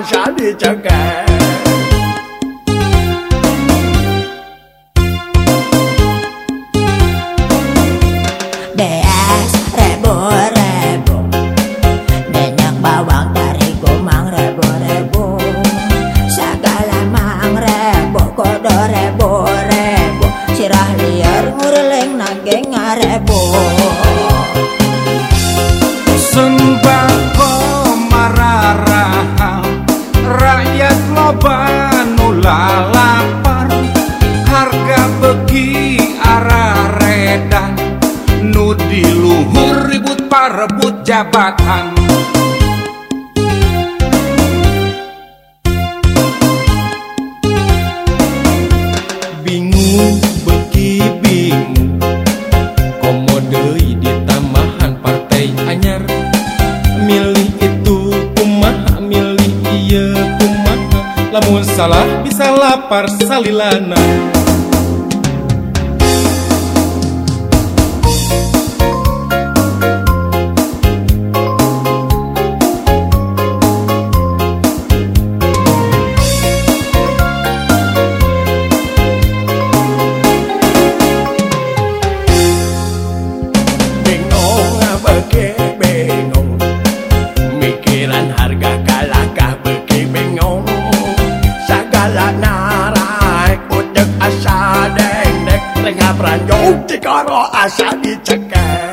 啥的真该。Parebut jabatan. Bingung beki bingung Komo deui di tambahan partai anyar. Milih itu kumaha milih iya kumaha. Lamun salah bisa lapar salilana pranjong dikara asa dicekek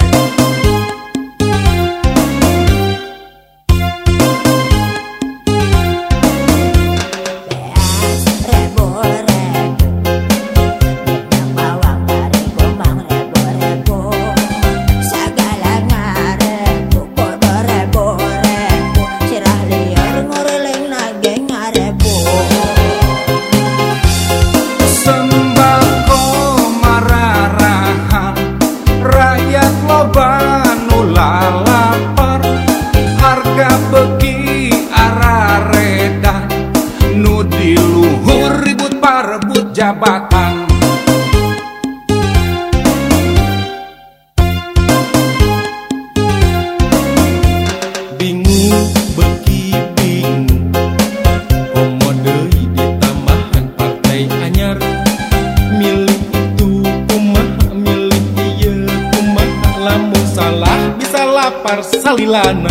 Rakyat loba nula lapar Harga begi arah redan Nu diluhur ribut parebut jabatan salilana